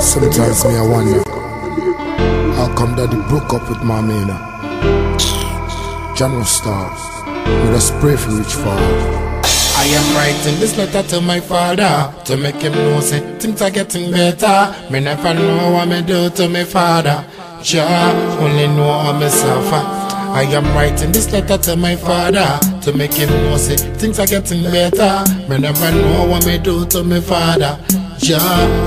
Sometimes me I wonder How come daddy broke up with mommy you know? John Star We just pray for each father I am writing this letter to my father to make him know say things are getting better. Me never know what me do to my father. Jah only know how me suffer. I am writing this letter to my father to make him know say things are getting better. Me never know what me do to my father. Jah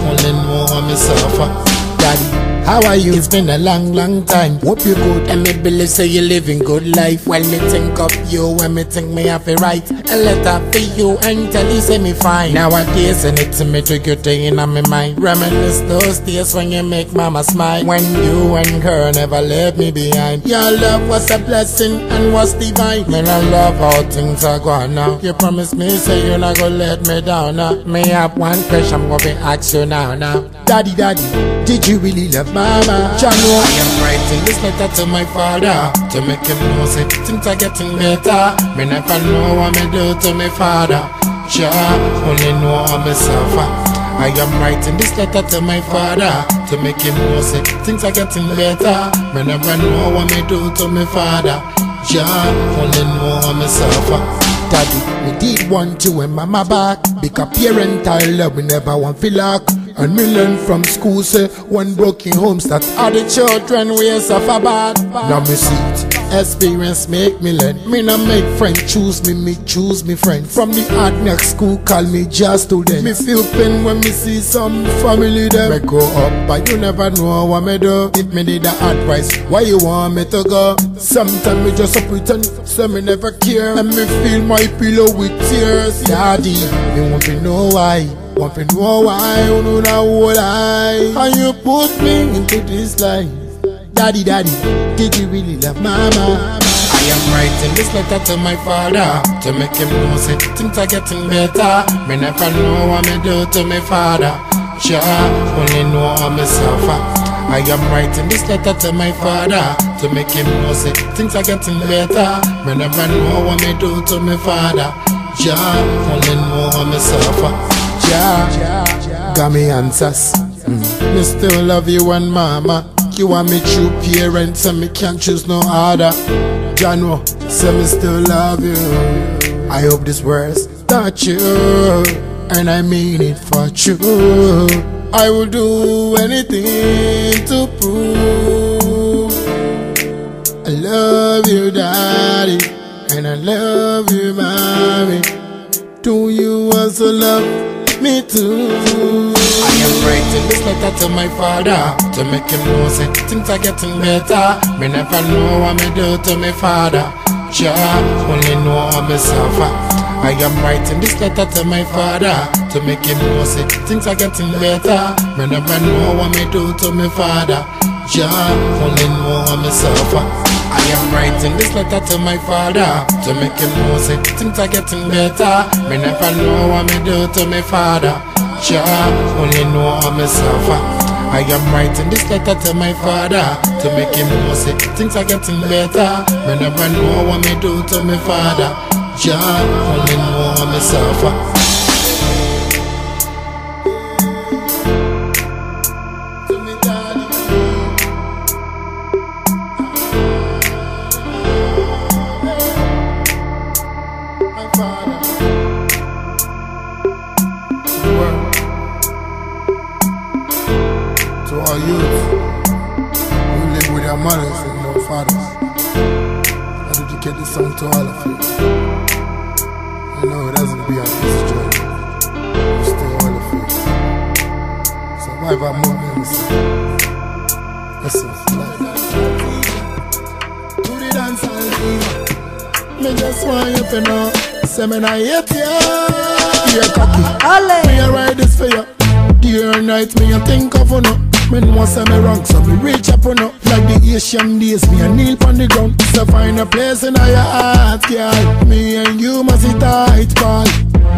only know how me suffer. Daddy. How are you? It's been a long, long time. Hope you good. And me believe say you living good life. When me think of you, when me think me have to write a letter for you and tell you say me fine. now i Nowadays, and it's me trick you thing in my mind. Reminisce those days when you make mama smile. When you and her never left me behind. Your love was a blessing and was divine. Man, I love how things are going now. You promised me say you're not gonna let me down now. Me have one question I'm gonna ask you now now. Daddy, daddy, did you really love mama? I am writing this letter to my father to make him know say things are getting better. Me never know what me do to my father. Jah only know how me suffer. I am writing this letter to my father to make him know say things are getting better. Me never know what me do to my father. Jah only know how me suffer. Daddy, we did want you and mama back. Because parental love we never want to feel like. And me learn from school say one broken homes that are the children we suffer bad. Now me see it. Experience make me learn. Me not make friend choose me, me choose me friend. From the hard next school call me just student. Me feel pain when me see some family them. Me grow up but you never know what me do. If me need the advice, why you want me to go? Sometimes me just pretend, so me never care. And me feel my pillow with tears. Daddy, me won't be no why. Want to know why you know that whole lie? And you put me into this life? Daddy, daddy, did you really love mama? I am writing this letter to my father To make him know say things are getting better. Me never know what me do to my father. Jah only know how me suffer. I am writing this letter to my father To make him know say things are getting better. Me never know what me do to my father. Jah only know how me suffer Jah, got me answers. Mm. Me still love you and mama. You are me true parents and me can't choose no other. Jano, say me still love you. I hope this words touch you, and I mean it for true. I will do anything to prove I love you, daddy, and I love you, mommy. Do you also love? Me too. I am writing this letter to my father to make him know say things are getting better. Me never know what me do to my father. Jah only know how me suffer. I am writing this letter to my father to make him know say things are getting better. Me never know what me do to my father. Jah only know how me suffer. I am writing this letter to my father to make him know say things are getting better. Me never know what me do to my father. Jah only know how me suffer. I am writing this letter to my father to make him know say things are getting better. Me never know what me do to my father. Jah only know how me suffer. To our youth who live with their mothers and no fathers. I dedicate this song to all of you. I know it hasn't been an easy journey. You stay all of you. Survive our movements. Listen, to the dance hall Me just want you to know. Say me not hate you. You're cocky. Me a ride this for you. Day or night, me a think of you no. Me know say me wrong, so me reach up on up Like the Asian days, me a kneel on the ground. So find a place in your heart, girl. Me and you must be tight, pal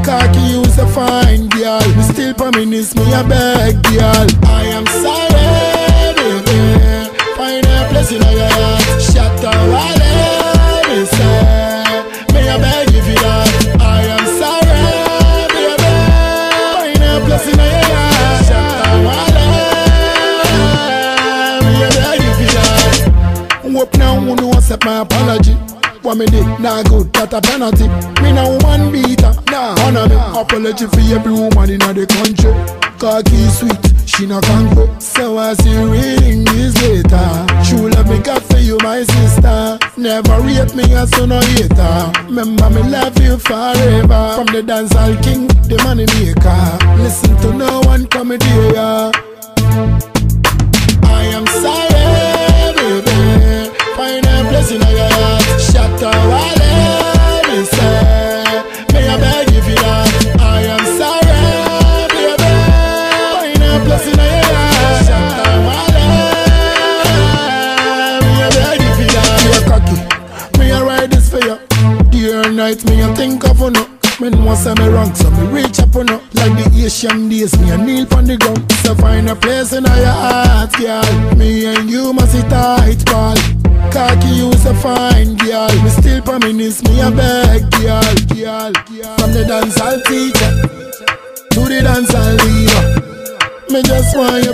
Cocky you's a fine girl. Me still reminisce, me a beg, girl. I am sorry, baby. Find a place in your heart. Shut all my apology. What me did, nah good, that a penalty. Me no one beater, nah honor me. Apology for every woman in the country. Cocky sweet, she no conquer. So as you reading this later, true love me got for you, my sister. Never rate me as so no hater. Remember me love you forever. From the dancehall king, the money maker. Listen to no one comedy, yeah.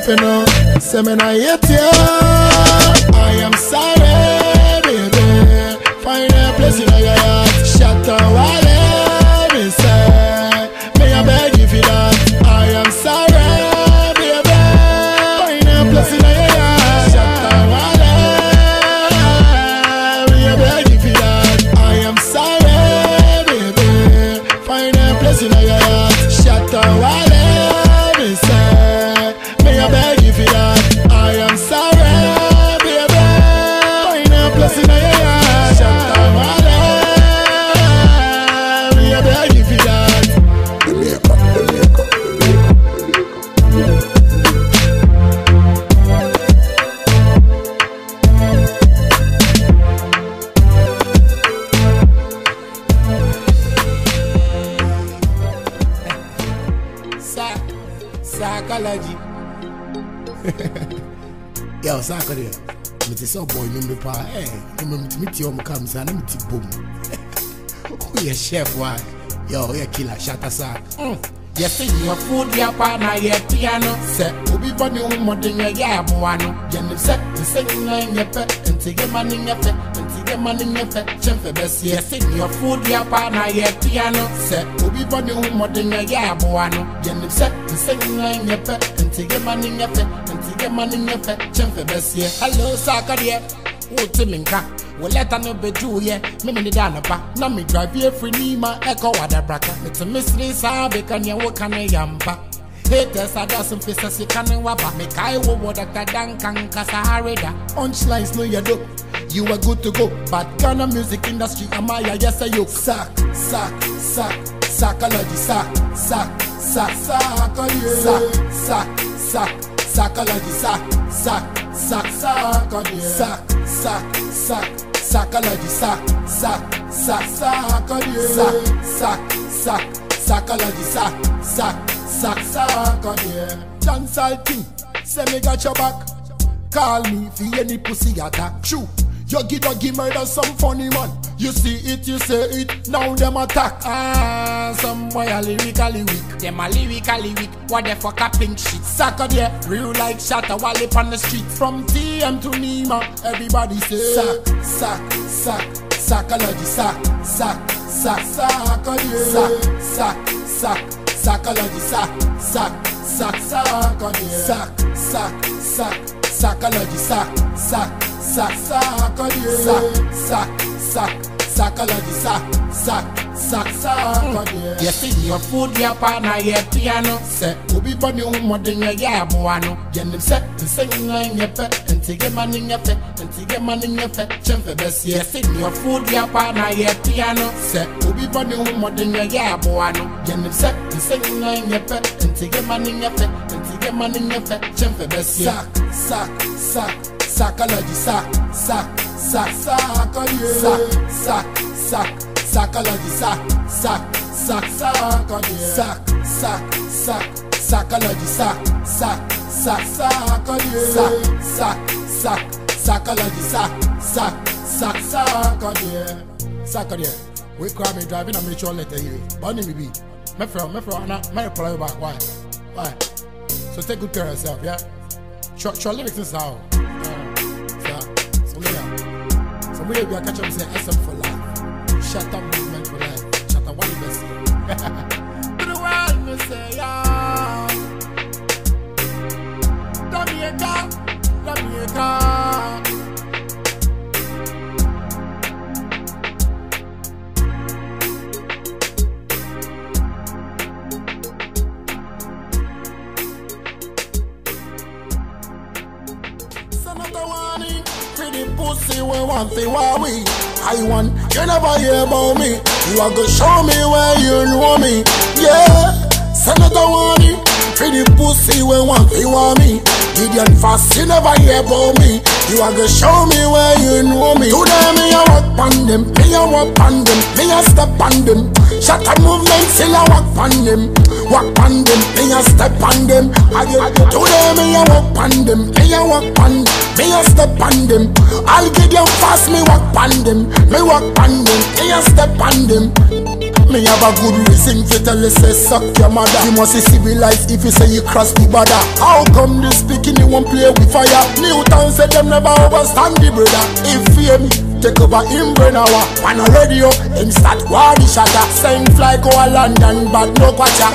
You know, say me not hate you. Yo, psychology. Me te sɛ boy no bi paa. Ɛ ɛma metumi tie ɔm kam saa na mete bom woyɛ chef wa yɛ woyɛ killer shata saa. Yɛsɛ nnuafo di apa na yɛpia no. Sɛ obi bɔ ne ho mmɔden yɛyɛ aboa no. Yɛnim sɛ nsɛ nyinaa nyɛ pɛ nti yɛma ne nyɛ fɛ nti yɛma ne nyɛ fɛ kyɛmfɛ bɛseɛ yɛsɛ nnuafo di apa na yɛpia no. Sɛ obi bɔ ne ho mmɔden yɛyɛ aboa no. Yɛnim sɛ nsɛ nyinaa nyɛ pɛ nti yɛma ne nyɛ fɛ nti yɛma ne nyɛ fɛ kyɛmfɛ bɛseɛ hello saakadeɛ wote me nka. Wo lɛta no bɛdwuuyɛ meme ne da anɔpa na me drive afiri nima ɛkɔ wadabraka mete mesere saa bɛka nea woka no yampa? Haters adɔso mfe sɛ sika ne waba mekae wo wɔ dr dankan kasahareda punchlines no yɛ dope You are good to go, but Ghana music industry, Amaya, yes, I yoke. Sack, sack, sack, psychology, sack, sack, sack, psychology, sack, sack, sack, psychology, sack, sack, sack, psychology, sack, sack, sack, psychology, sack, sack, sack, psychology, sack, sack, sack, psychology, sack, sack, sack, psychology. Dancehall thing, say me got your back. Call me for any pussy attack. True. You give doggy murder some funny man. You see it, you say it, now them attack. Ah, some boy a lyrically weak. Them a lyrically weak. What the fuck a pink shit? Sucker there, real like Shatta Wale up on the street. From TM to Nima, everybody say sack, sack, sack, psychology, sack, sack, sack, psychology, sack, sack, sack, psychology, sack, sack, sack, psychology, sack, sack, sack, psychology, sack, sack, sack, psychology, sack, sack, sack, psychology, sack, sack, sack, psychology. Yes, in your food, your partner, your piano, say, Ubi Bunny, mmɔden yɛyɛ aboa no yɛnim sɛ nsɛ nyinaa nyɛ pɛ nti yɛma ne nyɛ fɛ nti yɛma ne nyɛ fɛ kyɛmfɛ bɛseɛ yɛse nnuafo duapa na yɛpia no sɛ obi bɔ ne ho mmɔden yɛyɛ aboa no yɛnim sɛ nsɛ nyinaa nyɛ pɛ nti yɛma ne nyɛ fɛ nti yɛma ne nyɛ fɛ kyɛmfɛ bɛseɛ sak sak sak sakalogy sak sak sak sakalogy sak sak sak sakalogy sak sak sak sakalogy sak sak sak psychology sack sack sack psychology sack sack sack psychology sack sack sack psychology psychology we cry me driving and make sure letter here bunny me be my friend my friend na my reply you back why why so take good care of yourself yeah sure lyrics is how From where we are catch up say SM for life. Shatta Movement for life. Shut up one best. To the world me say yeah. Jamaica, Jamaica. Another want fi Huawei. I want you never hear about me. You are gonna show me where you know me. Yeah, another warning for the pussy we want fi Huawei. Gideon fast, you never hear about me. You are gonna show me where you know me. Today me a walk pon them, me a walk pon them, me a step on them. Shatta Movement, still a walk pon them, walk pon them, me a step on them. I get today me a walk pon them, me a walk pon, me a step on them. I'll get them fast, me walk pon them, me walk pon them, me a step on them. Me have a good reason to tell you say suck your mother You must see civilized if you say you cross the border How come this speaking you won't play with fire? Newtown said them never overstand the brother If you hear me, take over brain hour On a radio, him start war the Shatta Same fly go a London but no quacha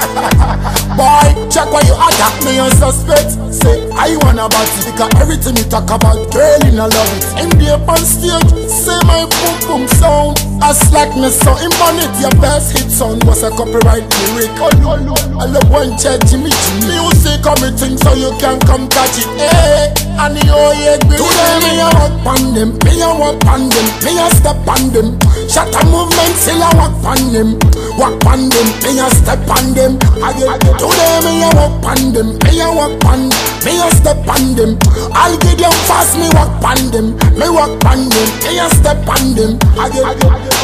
Boy, check where you at Me a suspect, say I wanna about it Because everything you talk about, girl you know love it. In the up on stage, say my boom boom sound. As like me so in it your best hit song was a copyright lyric? I love one check Jimmy Jimmy Music coming so you can come touch it. Hey, and the oh yeah Today me a walk on them, me a walk on them Me a step on them. Shatta Movement, still a walk on them. Walk on them, me a step on them. Again, today me a walk on them Me a walk on, them, me a step on them. I'll get them fast, me walk on them Me walk on them, me a step on them. Again,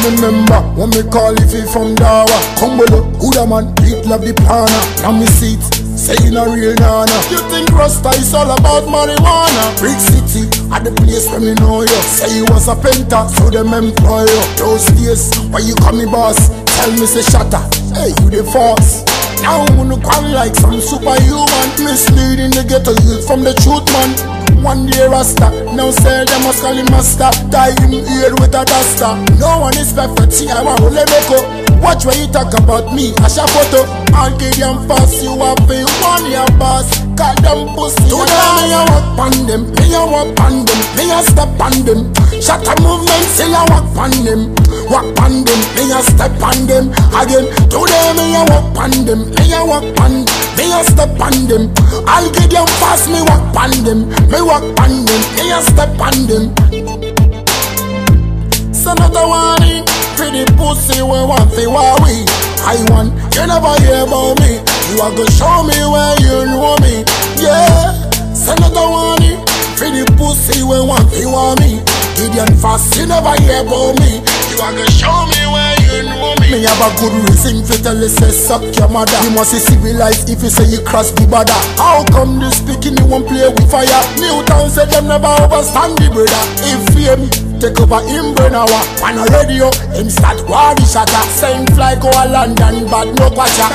remember when me call if he from Dawa? Kumbolo, Huda man, beat love the plana Now me seat, say in a real nana. You think Rasta is all about marijuana? Brick City, at the place where me know you Say you was a penta, so them employ you Those days, when you call me boss? Tell me say Shatta, hey you the force. Now I'm gonna come like some superhuman. Misleading the ghetto youth from the truth man. One day Rasta, now say them must call him master. Tie him ear with a duster. No one is perfect, see I want to let me go Watch when you talk about me, I shall photo I'll give them fast, you have be one your boss Call them pussy Today me a walk on them, me a walk on them Me a step on them Shatta Movement, still a walk on them Walk on them, me a step on them Again, today me a walk on them Me a walk on, them, me a step on them I'll get them fast, me walk on them Me walk on them, me a step on them So another warning The pussy we want fi Huawei I want, you never hear about me. You are gonna show me where you know me. Yeah, so another warning For the pussy we want fi Huawei Gideon fast, you never hear about me. You are gonna show me where you know me. Me have a good reason to tell you say suck your mother. You must be civilized if you say you cross the border. How come this speaking you won't play with fire? Newtown said them never overstand the brother. If you me Take over in brain hour On a radio Him start war the Shatta Same fly go a London but no quacha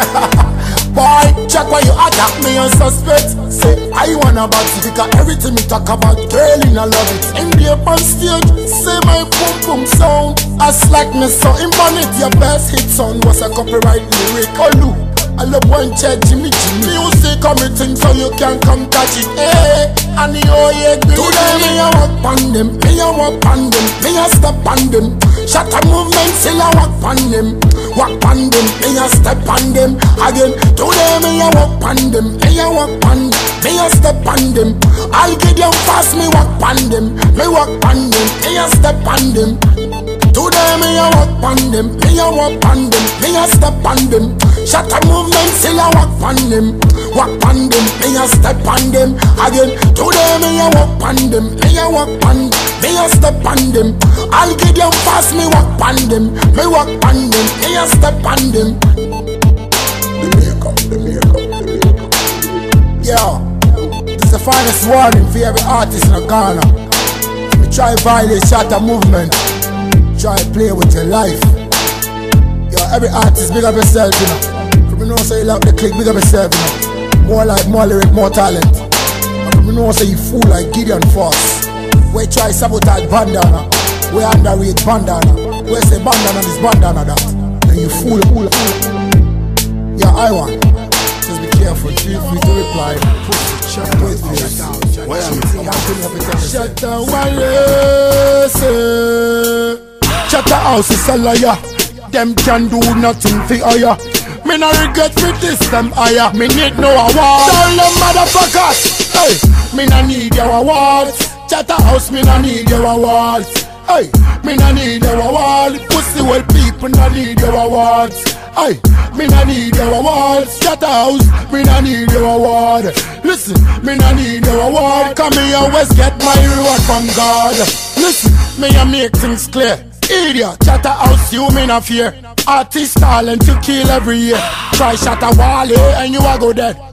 Boy, check where you at Me a suspect. Say I wanna it Because everything me talk about Girl in I love it. In the up on stage Say my boom boom sound. As like me so in Your best hit song was a copyright lyric? Oh look I love one check Jimmy Jimmy Music coming so you can come touch it Hey, and the oh yeah Today me a walk on them Me a walk on them Me a step on them Shatta Movement still a walk on them Walk on them Me a step on them Again Today me a walk on them Me a walk on them, Me a step on them I'll get them fast Me walk on them Me walk on them Me a step on them Today me a walk on them, me a walk on them, me a step on them. Shatta Movement, still a walk on them, walk on them, me a step on them. Again, today me a walk on them, me a walk on, me a step on them. I'll get them fast, me walk on them, me walk on them, me a step on them. The makeup, the makeup, the makeup. Yeah, is the finest warning for every artist in Ghana. We try violate Shatta Movement. Try play with your life. Every artist, big up yourself, you know. From you know, say you love the click, big up yourself, you know. More like, more lyric, more talent. And from you know, say you fool like Gideon Foss. Where try sabotage bandana. We underrate bandana. We say bandana this bandana that. And you fool, fool, fool. Yeah, I want. Just be careful. Feel free to reply. Shut up, face. Why am I? Shut up, Shut up, house is a liar. Them can do nothing for hire. Me no regret me this them higher. Me need no award. Tell them motherfuckers. Hey, me no need your awards. Charterhouse, me no need your awards. Hey, me no need your award. Pussy well people no need your awards. Hey, me no need your awards. Charterhouse, me no need your award. Listen, me no need your award. Come here, always get my reward from God. Listen, me a make things clear. Idiot, Charterhouse, you me no fear. Artist talent you kill every year. Try Shatta Wale and you a go dead.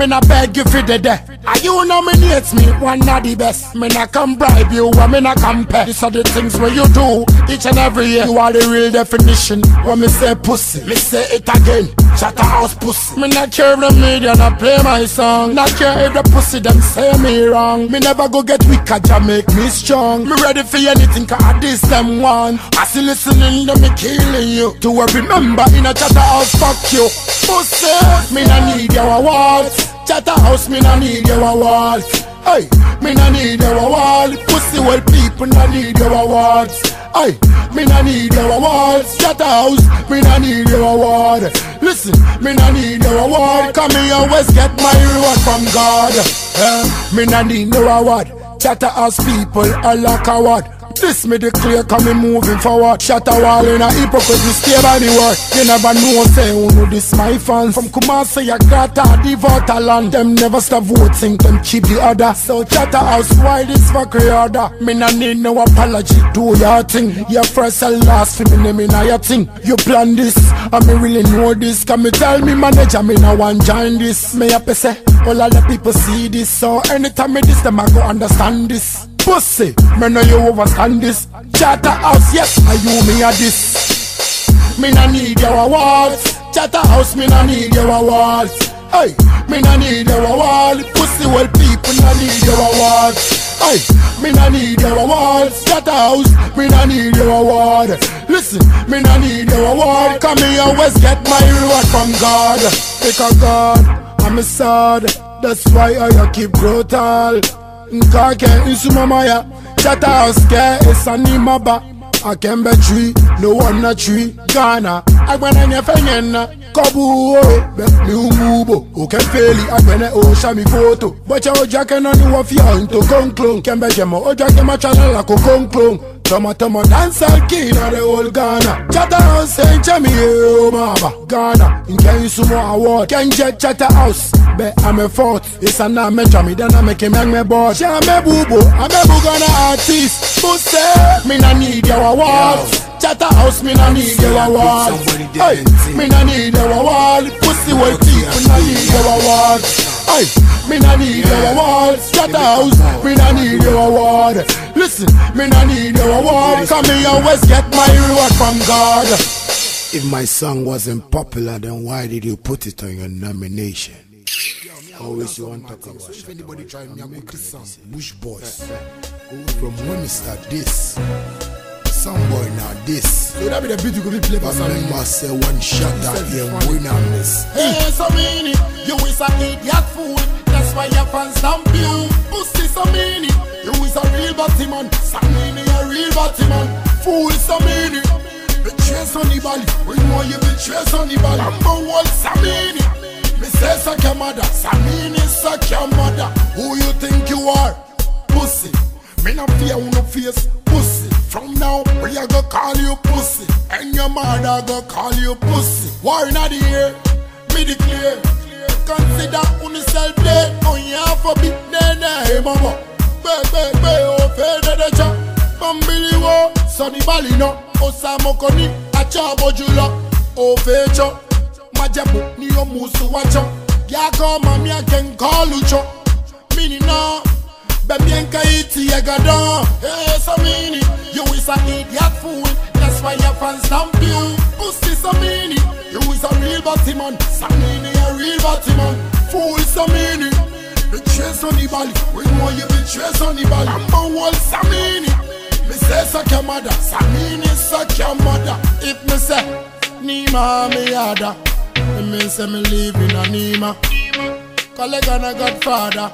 Me not beg you for the death. And you nominate me, one of the best. Me not come bribe you, and me not compare. These are the things where you do each and every year. You are the real definition. When me say pussy, me say it again. Charterhouse pussy. Me not care if the media not play my song. Not care if the pussy them say me wrong. Me never go get weak, cause make me strong. Me ready for anything, cause this them want. I see listening to me killing you. To every member in a Charterhouse, fuck you. Pussy, me not need your awards. Chatter house, me no need your awards. Hey, me no need your award. Pussy well people no need your awards. Hey, me no need your awards. Charterhouse, me no need your award. Listen, me no need your award. Come here, always get my reward from God. Eh, me no need no award. Charterhouse people are like a. This me declare coming moving forward. Shatta Wale in a hypocrite stay by the word. You never know say who know this my fans. From Kumasi I got a devote a land Them never stop voting, them keep the other So Charterhouse why this fuck order? Me nah need no apology, do your thing. Your first and last for me name in your thing. You plan this, and me really know this. Can me tell me manager me no want join this. Me happy say, all of the people see this. So anytime me this them I go understand this Pussy, me know you overstand this. Charterhouse, yes, I you me a this. Me no need your awards. Charterhouse, me no need your awards. Hey, me no need your award. Pussy well people no need your awards. Hey, me no need your awards. Charterhouse, me no need your award. Listen, me no need your award. Come here, always get my reward from God. Because God, I'm a sad. That's why I keep brutal. nke ake nsumama ya chathas ke esanimaba akembe tri n'ụwa tri gana agbana nyefe nye nna oh, okefeli agbene osami foto bọcha ojiake nọ ntokonklon kembe jemo ojiake kokonklon kónklón tọmọtọmọ dancehall king na the whole ghana chata house ẹ jẹ mi ye o máa bà ghana nkẹyìn sumo award kẹnjẹ chata house bẹ amẹ fort ìsànà mẹjọ mi dáná mẹkẹ mẹgbẹ bọọd ṣé amẹbubo amẹbu ghana artist mo ṣe mi na need your awards. Charterhouse, me no need your award. Hey, me no need your award. Pussy well people no need your award. Hey, me no need your award. Charterhouse, me no need your award. Listen, me no need your award. Come here, always get my reward from God. If my song wasn't popular, then why did you put it on your nomination? Always you want to talk about If anybody try me, I make this song. Bush Boys. From when we start this, some boy now this. So that be the beat you could play for some remember say one shot that here win and miss. Hey, Samini, you is a idiot fool. That's why your fans stamp you. Pussy Samini, you is a real batty man. Samini a real batty man. Fool Samini. Betray anybody, we know you betray anybody. Number one, Samini. Me say suck your mother, Samini suck your mother. Who you think you are? Pussy. Me not fear who no face. From now, we a go call you pussy, and your mother go call you pussy. War in the air, me declare. Consider yourself dead, on you have a bit dead, hey mama. Be be be, oh fede de cha. Bambili wo, sunny bali no. Oh, Osamo koni, acha bojula. Oh fecho, majabu ni oh, yo musu wacho. Yako mami I can call you cho. Mini no. Babienka iti yagadon Hey, Samini You is a idiot fool. That's why your fans stamp you. Pussy Samini You is a real batty man. Samini a real batty man. Fool Samini Betray anybody We know you betray anybody Number one Samini Me say suck your mother, Samini suck your mother. If me say Nima me yada, me say me live in a Nima. Colleague and a godfather,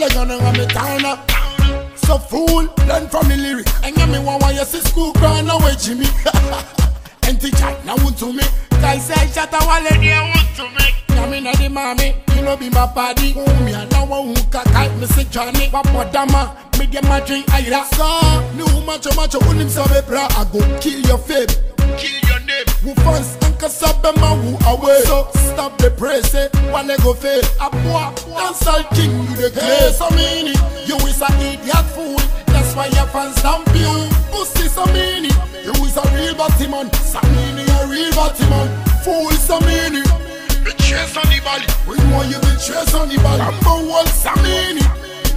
colleague and a me towner. So fool, learn from the lyric. And me one while you see school crying away, Jimmy. and teacher, now want to me. Guys say shut a wallet, yeah, want to me. Yami na di mami, you know be my body. Oh me, I know who can kite me say Johnny. Papa dama, me get my drink aira. So, new macho macho unim sabe bra. I go kill your fame, kill your. Who fans and kasabe ma who away. So stop the praise, eh? Wanna go fail. Abua, dance all king you the clay. Samini, you is a idiot fool. That's why your fans stamp you. Pussy so meaning, you is a real Batman. Samini a real Batman. Fool Samini. Be chase on the body. We know you be chase on the body. Number one, Samini.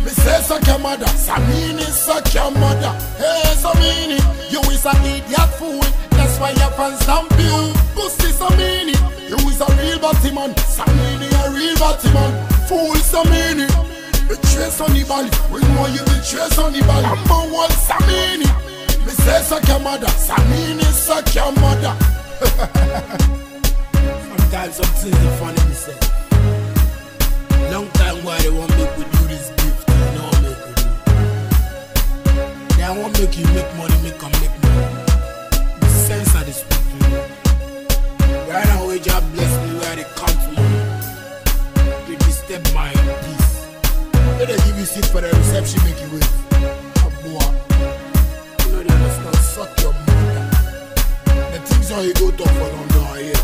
Me say suck your mother. Samini suck your mother. Hey, Samini. You is a idiot fool. That's why your fans stamp you. Pussy Samini. You is a real Batman. Samini a real Batman. Fool Samini. Be chase on the body. We know you be chase on the body. Number one, Samini. Me say suck your mother. Samini suck your mother. Sometimes some things are funny me say. Long time why they want me to do this gift, you know make we do. They want make you make money, make them make money. This people. Right now, where God bless me, where they count money. They disturb my peace. They they give you seat for the reception, make you wait. A boy. You know they understand, suck your mother. The things how you go talk for London here.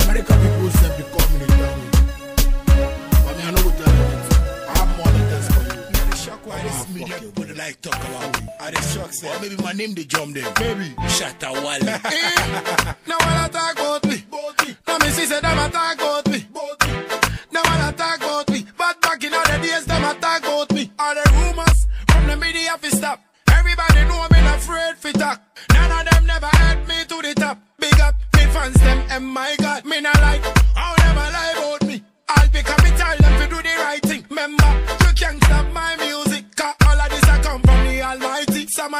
American people say the community this media people they like talk about me. I the shock say, maybe my name they jump them. Maybe Shatta Wale. eh, now I talk about me, now me see say them a talk about me. Now I talk about me, but back in all the days them a talk about me. All the rumors from the media fi stop. Everybody know me not afraid fi talk. None of them never had me to the top. Big up me fans them and my God, me not like how them lie about me. I'll become me tell them to do the right thing. Remember, you can't stop Almighty. Some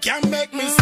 can make me.